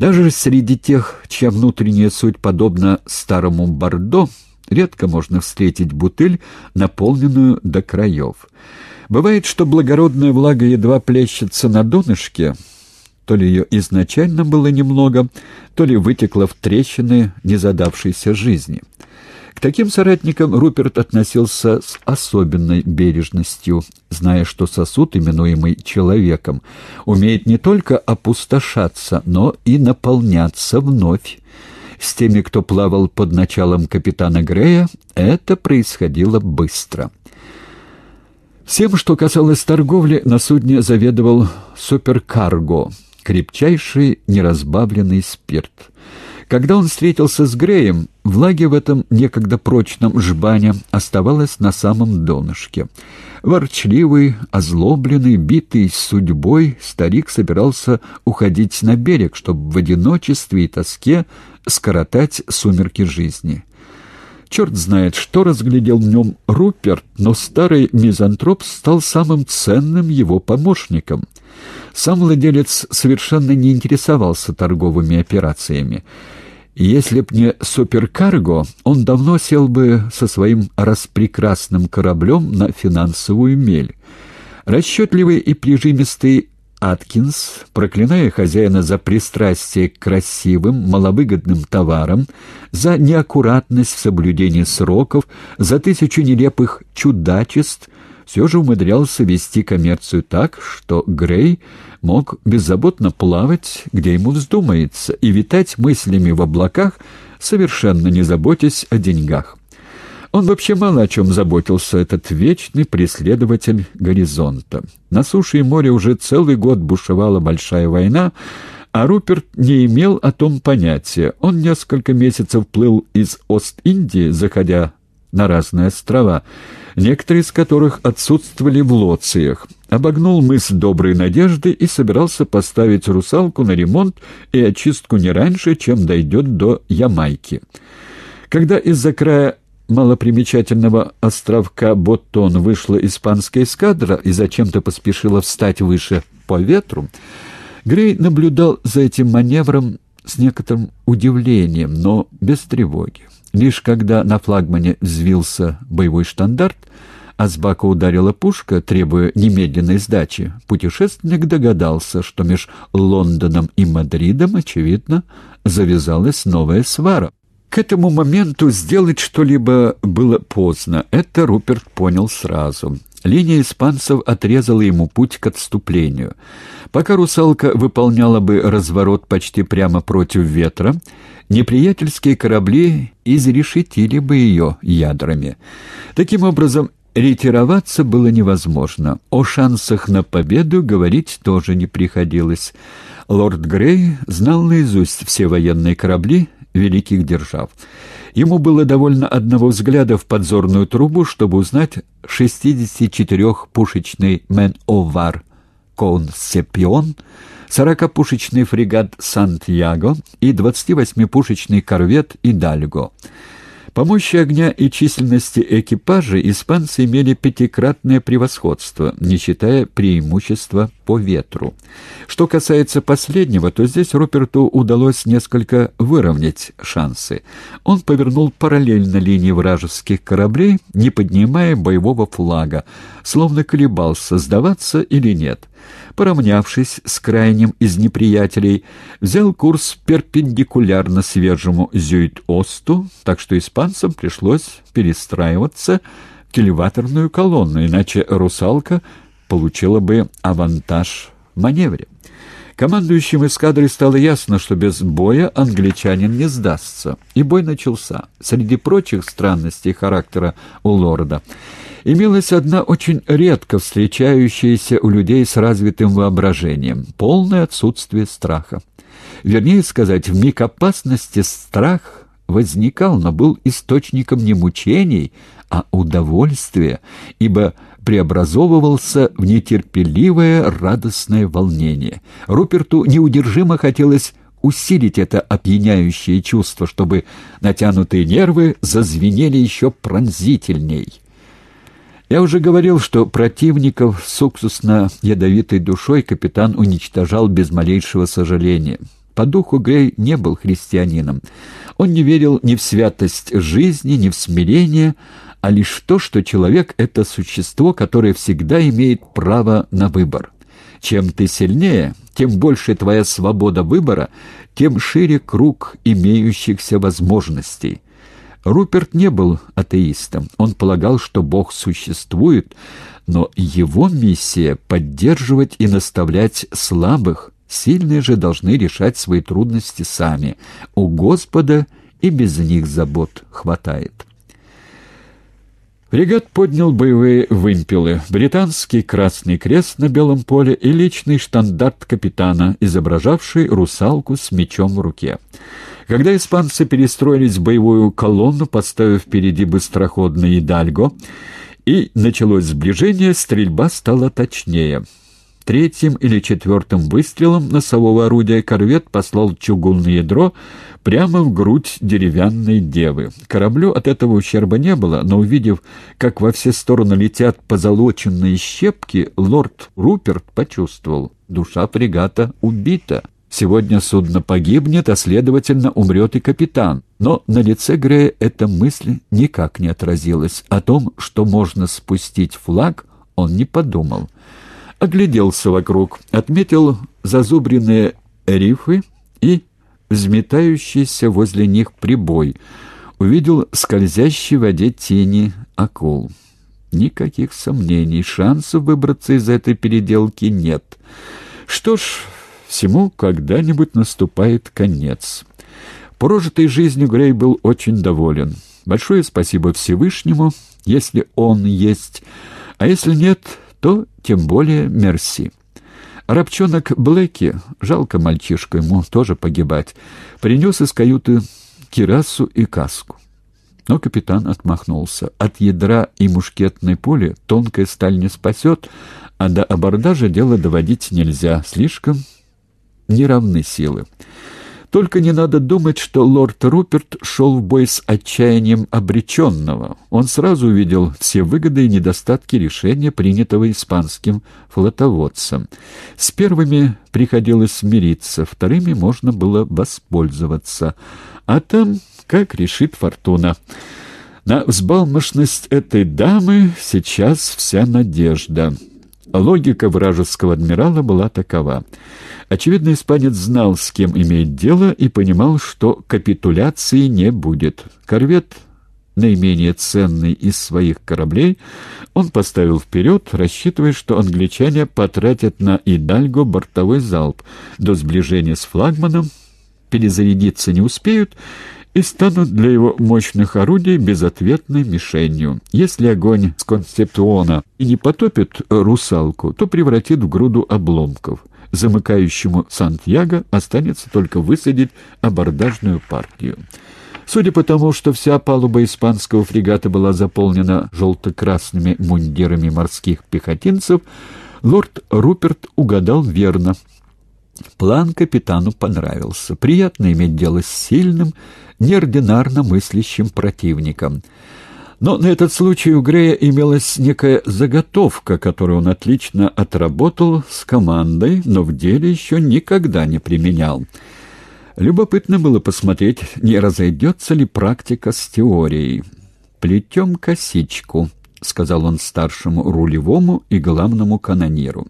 Даже среди тех, чья внутренняя суть подобна старому бордо, редко можно встретить бутыль, наполненную до краев. Бывает, что благородная влага едва плещется на донышке, то ли ее изначально было немного, то ли вытекла в трещины незадавшейся жизни. Таким соратникам Руперт относился с особенной бережностью, зная, что сосуд, именуемый человеком, умеет не только опустошаться, но и наполняться вновь. С теми, кто плавал под началом капитана Грея, это происходило быстро. Всем, что касалось торговли, на судне заведовал суперкарго, крепчайший неразбавленный спирт — когда он встретился с Греем, влаги в этом некогда прочном жбане оставалось на самом донышке. Ворчливый, озлобленный, битый судьбой, старик собирался уходить на берег, чтобы в одиночестве и тоске скоротать сумерки жизни. Черт знает, что разглядел в нем Руперт, но старый мизантроп стал самым ценным его помощником. Сам владелец совершенно не интересовался торговыми операциями. Если б не суперкарго, он давно сел бы со своим распрекрасным кораблем на финансовую мель. Расчетливый и прижимистый Аткинс, проклиная хозяина за пристрастие к красивым, маловыгодным товарам, за неаккуратность в соблюдении сроков, за тысячу нелепых чудачеств, все же умудрялся вести коммерцию так, что Грей мог беззаботно плавать, где ему вздумается, и витать мыслями в облаках, совершенно не заботясь о деньгах. Он вообще мало о чем заботился, этот вечный преследователь горизонта. На суше и море уже целый год бушевала большая война, а Руперт не имел о том понятия. Он несколько месяцев плыл из Ост-Индии, заходя на разные острова, некоторые из которых отсутствовали в Лоциях, обогнул мыс Доброй Надежды и собирался поставить «Русалку» на ремонт и очистку не раньше, чем дойдет до Ямайки. Когда из-за края малопримечательного островка Боттон вышла испанская эскадра и зачем-то поспешила встать выше по ветру, Грей наблюдал за этим маневром с некоторым удивлением, но без тревоги. Лишь когда на флагмане взвился боевой штандарт, а с бака ударила пушка, требуя немедленной сдачи, путешественник догадался, что меж Лондоном и Мадридом, очевидно, завязалась новая свара. К этому моменту сделать что-либо было поздно, это Руперт понял сразу. Линия испанцев отрезала ему путь к отступлению. Пока «Русалка» выполняла бы разворот почти прямо против ветра, неприятельские корабли изрешетили бы ее ядрами. Таким образом, ретироваться было невозможно. О шансах на победу говорить тоже не приходилось. Лорд Грей знал наизусть все военные корабли великих держав. Ему было довольно одного взгляда в подзорную трубу, чтобы узнать 64-пушечный «Мен-Овар» «Консепион», 40-пушечный фрегат «Сантьяго» и 28-пушечный корвет «Идальго». По мощи огня и численности экипажа испанцы имели пятикратное превосходство, не считая преимущества по ветру. Что касается последнего, то здесь Руперту удалось несколько выровнять шансы. Он повернул параллельно линии вражеских кораблей, не поднимая боевого флага, словно колебался, сдаваться или нет. Поравнявшись с крайним из неприятелей, взял курс перпендикулярно свежему Зюит-Осту, так что испанцам пришлось перестраиваться в кильваторную колонну, иначе «Русалка» получила бы авантаж в маневре. Командующим эскадрой стало ясно, что без боя англичанин не сдастся. И бой начался. Среди прочих странностей характера у лорда имелась одна очень редко встречающаяся у людей с развитым воображением — полное отсутствие страха. Вернее сказать, в миг опасности страх возникал, но был источником не мучений, а удовольствия, ибо преобразовывался в нетерпеливое радостное волнение. Руперту неудержимо хотелось усилить это опьяняющее чувство, чтобы натянутые нервы зазвенели еще пронзительней. Я уже говорил, что противников с уксусно-ядовитой душой капитан уничтожал без малейшего сожаления. По духу Грей не был христианином. Он не верил ни в святость жизни, ни в смирение, а лишь то, что человек — это существо, которое всегда имеет право на выбор. Чем ты сильнее, тем больше твоя свобода выбора, тем шире круг имеющихся возможностей. Руперт не был атеистом. Он полагал, что Бог существует, но его миссия — поддерживать и наставлять слабых. Сильные же должны решать свои трудности сами. У Господа и без них забот хватает. Фрегат поднял боевые вымпелы, британский красный крест на белом поле и личный штандарт капитана, изображавший русалку с мечом в руке. Когда испанцы перестроились в боевую колонну, поставив впереди быстроходный «Идальго», и началось сближение, стрельба стала точнее — Третьим или четвертым выстрелом носового орудия корвет послал чугунное ядро прямо в грудь деревянной девы. Кораблю от этого ущерба не было, но увидев, как во все стороны летят позолоченные щепки, лорд Руперт почувствовал — душа фрегата убита. Сегодня судно погибнет, а, следовательно, умрет и капитан. Но на лице Грея эта мысль никак не отразилась. О том, что можно спустить флаг, он не подумал огляделся вокруг, отметил зазубренные рифы и взметающийся возле них прибой, увидел скользящий в воде тени акул. Никаких сомнений, шансов выбраться из этой переделки нет. Что ж, всему когда-нибудь наступает конец. Прожитой жизнью Грей был очень доволен. Большое спасибо Всевышнему, если он есть, а если нет, то тем более мерси. Рабчонок Блэки, жалко мальчишку, ему тоже погибать, принес из каюты кирасу и каску. Но капитан отмахнулся. От ядра и мушкетной пули тонкая сталь не спасет, а до абордажа дело доводить нельзя, слишком неравны силы. Только не надо думать, что лорд Руперт шел в бой с отчаянием обреченного. Он сразу увидел все выгоды и недостатки решения, принятого испанским флотоводцем. С первыми приходилось смириться, вторыми можно было воспользоваться. А там, как решит фортуна. На взбалмошность этой дамы сейчас вся надежда. Логика вражеского адмирала была такова — Очевидно, испанец знал, с кем имеет дело, и понимал, что капитуляции не будет. Корвет, наименее ценный из своих кораблей, он поставил вперед, рассчитывая, что англичане потратят на Идальго бортовой залп. До сближения с флагманом перезарядиться не успеют, и станут для его мощных орудий безответной мишенью. Если огонь с концептуона и не потопит русалку, то превратит в груду обломков замыкающему Сантьяго останется только высадить абордажную партию. Судя по тому, что вся палуба испанского фрегата была заполнена желто-красными мундирами морских пехотинцев, лорд Руперт угадал верно. План капитану понравился. Приятно иметь дело с сильным, неординарно мыслящим противником — но на этот случай у Грея имелась некая заготовка, которую он отлично отработал с командой, но в деле еще никогда не применял. Любопытно было посмотреть, не разойдется ли практика с теорией. «Плетем косичку», — сказал он старшему рулевому и главному канониру.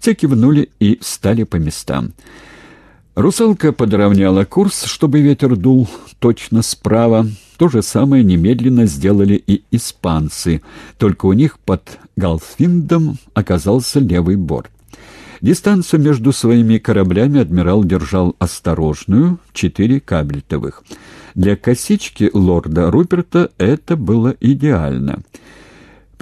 Те кивнули и встали по местам. Русалка подровняла курс, чтобы ветер дул точно справа. То же самое немедленно сделали и испанцы, только у них под Галфиндом оказался левый борт. Дистанцию между своими кораблями адмирал держал осторожную, четыре кабельтовых. Для косички лорда Руперта это было идеально.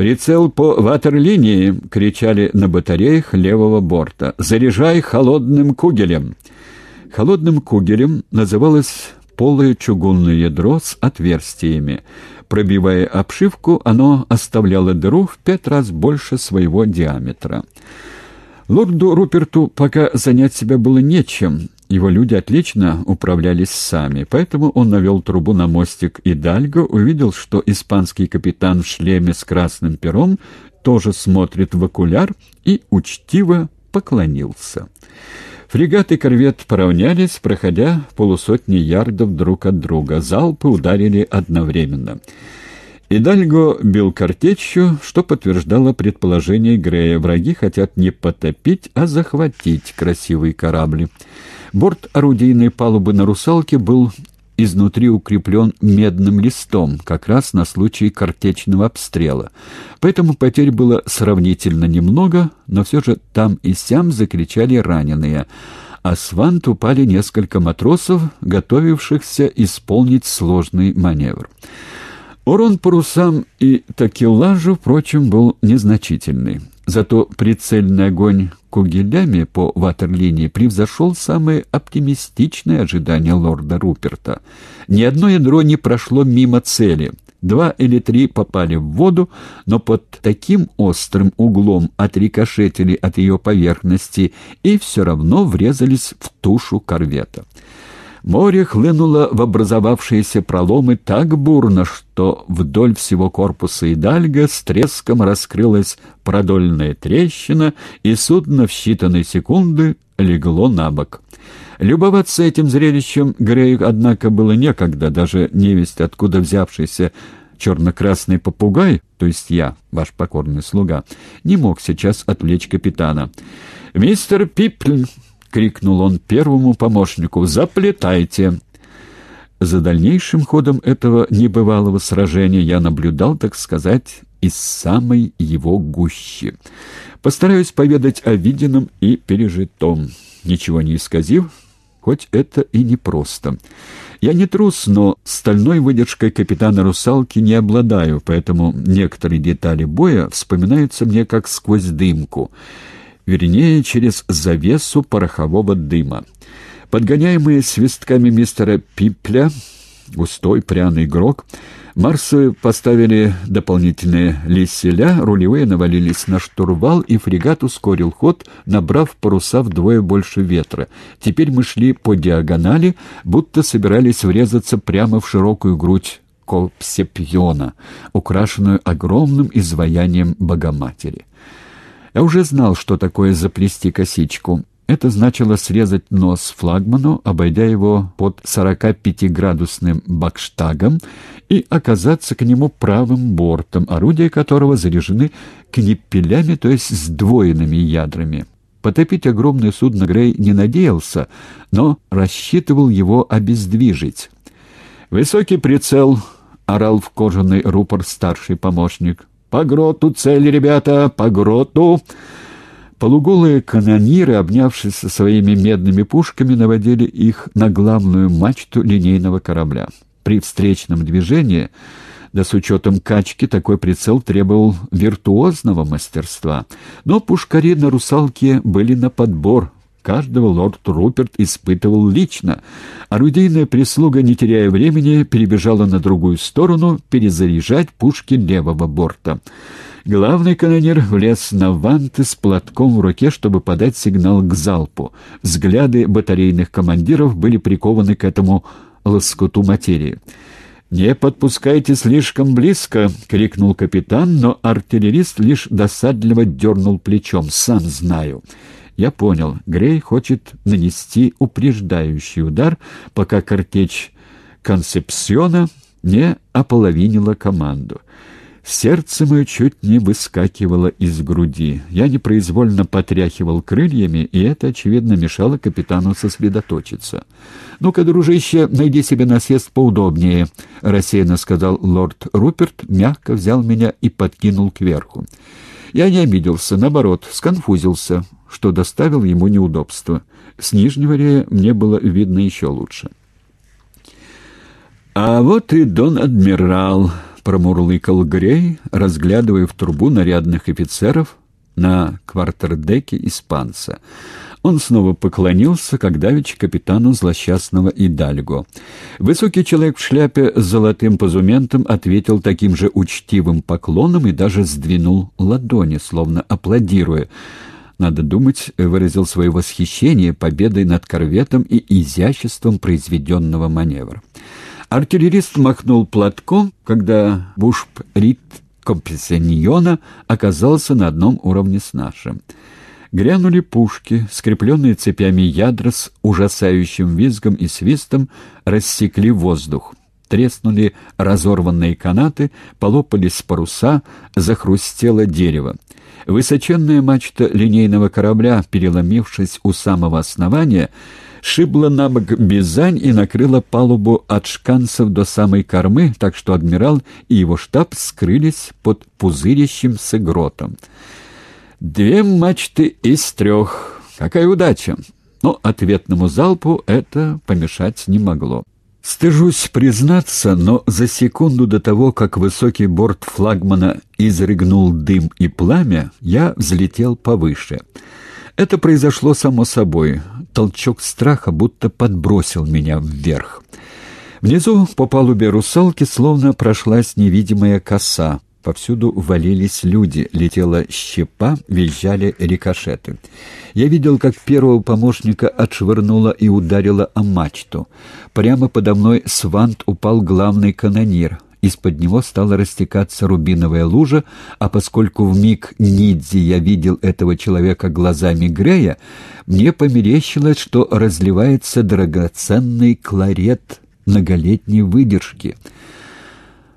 «Прицел по ватерлинии!» — кричали на батареях левого борта. «Заряжай холодным кугелем!» Холодным кугелем называлось полое чугунное ядро с отверстиями. Пробивая обшивку, оно оставляло дыру в пять раз больше своего диаметра. Лорду Руперту пока занять себя было нечем. Его люди отлично управлялись сами, поэтому он навел трубу на мостик и Дальго, увидел, что испанский капитан в шлеме с красным пером тоже смотрит в окуляр и учтиво поклонился. Фрегат и корвет поравнялись, проходя полусотни ярдов друг от друга. Залпы ударили одновременно. Идальго бил картечью, что подтверждало предположение Грея. Враги хотят не потопить, а захватить красивые корабли. Борт орудийной палубы на «Русалке» был изнутри укреплен медным листом, как раз на случай картечного обстрела. Поэтому потерь было сравнительно немного, но все же там и сям закричали раненые, а с вант упали несколько матросов, готовившихся исполнить сложный маневр. Урон парусам и такелажу, впрочем, был незначительный. Зато прицельный огонь кугелями по ватерлинии превзошел самые оптимистичные ожидания лорда Руперта. Ни одно ядро не прошло мимо цели. Два или три попали в воду, но под таким острым углом отрикошетили от ее поверхности и все равно врезались в тушу корвета. Море хлынуло в образовавшиеся проломы так бурно, что вдоль всего корпуса Идальга с треском раскрылась продольная трещина, и судно в считанные секунды легло на бок. Любоваться этим зрелищем Грею, однако, было некогда, даже невесть, откуда взявшийся черно-красный попугай, то есть я, ваш покорный слуга, не мог сейчас отвлечь капитана. «Мистер Пипль!» — крикнул он первому помощнику. «Заплетайте!» За дальнейшим ходом этого небывалого сражения я наблюдал, так сказать, из самой его гущи. Постараюсь поведать о виденном и пережитом, ничего не исказив, хоть это и непросто. Я не трус, но стальной выдержкой капитана «Русалки» не обладаю, поэтому некоторые детали боя вспоминаются мне как сквозь дымку — вернее, через завесу порохового дыма. Подгоняемые свистками мистера Пипля, густой пряный грок, Марсы поставили дополнительные лиселя, рулевые навалились на штурвал, и фрегат ускорил ход, набрав паруса вдвое больше ветра. Теперь мы шли по диагонали, будто собирались врезаться прямо в широкую грудь Копсепьона, украшенную огромным изваянием Богоматери. Я уже знал, что такое заплести косичку. Это значило срезать нос флагману, обойдя его под 45-градусным бакштагом и оказаться к нему правым бортом, орудия которого заряжены книппелями, то есть сдвоенными ядрами. Потопить огромное судно Грей не надеялся, но рассчитывал его обездвижить. «Высокий прицел!» — орал в кожаный рупор старший помощник. «По гроту цель, ребята, по гроту!» Полуголые канониры, обнявшись со своими медными пушками, наводили их на главную мачту линейного корабля. При встречном движении, да с учетом качки, такой прицел требовал виртуозного мастерства. Но пушкари на «Русалке» были на подбор, Каждого лорд Руперт испытывал лично. Орудийная прислуга, не теряя времени, перебежала на другую сторону перезаряжать пушки левого борта. Главный канонир влез на ванты с платком в руке, чтобы подать сигнал к залпу. Взгляды батарейных командиров были прикованы к этому лоскуту материи. «Не подпускайте слишком близко!» — крикнул капитан, но артиллерист лишь досадливо дернул плечом. «Сам знаю». Я понял, Грей хочет нанести упреждающий удар, пока картечь Концепсиона не ополовинила команду. Сердце мое чуть не выскакивало из груди. Я непроизвольно потряхивал крыльями, и это, очевидно, мешало капитану сосредоточиться. «Ну-ка, дружище, найди себе насест поудобнее», — рассеянно сказал лорд Руперт, мягко взял меня и подкинул кверху. Я не обиделся, наоборот, сконфузился что доставил ему неудобства. С нижнего рея мне было видно еще лучше. «А вот и дон-адмирал», — промурлыкал Грей, разглядывая в трубу нарядных офицеров на квартердеке испанца. Он снова поклонился, как давеча капитану злосчастного Идальго. Высокий человек в шляпе с золотым позументом ответил таким же учтивым поклоном и даже сдвинул ладони, словно аплодируя, надо думать, выразил свое восхищение победой над корветом и изяществом произведенного маневра. Артиллерист махнул платком, когда бушп-рит компенсаньона оказался на одном уровне с нашим. Грянули пушки, скрепленные цепями ядра с ужасающим визгом и свистом рассекли воздух. Треснули разорванные канаты, полопались паруса, захрустело дерево. Высоченная мачта линейного корабля, переломившись у самого основания, шибла на бок Бизань и накрыла палубу от шканцев до самой кормы, так что адмирал и его штаб скрылись под пузырящимся гротом. Две мачты из трех. Какая удача! Но ответному залпу это помешать не могло. Стыжусь признаться, но за секунду до того, как высокий борт флагмана изрыгнул дым и пламя, я взлетел повыше. Это произошло само собой. Толчок страха будто подбросил меня вверх. Внизу по палубе русалки словно прошлась невидимая коса. Повсюду валились люди, летела щепа, визжали рикошеты. Я видел, как первого помощника отшвырнуло и ударило о мачту. Прямо подо мной с вант упал главный канонир. Из-под него стала растекаться рубиновая лужа, а поскольку в миг Нидзи я видел этого человека глазами Грея, мне померещилось, что разливается драгоценный кларет многолетней выдержки —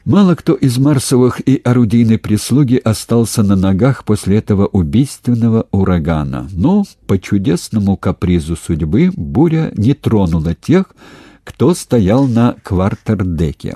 Мало кто из марсовых и орудийной прислуги остался на ногах после этого убийственного урагана, но по чудесному капризу судьбы буря не тронула тех, кто стоял на квартердеке.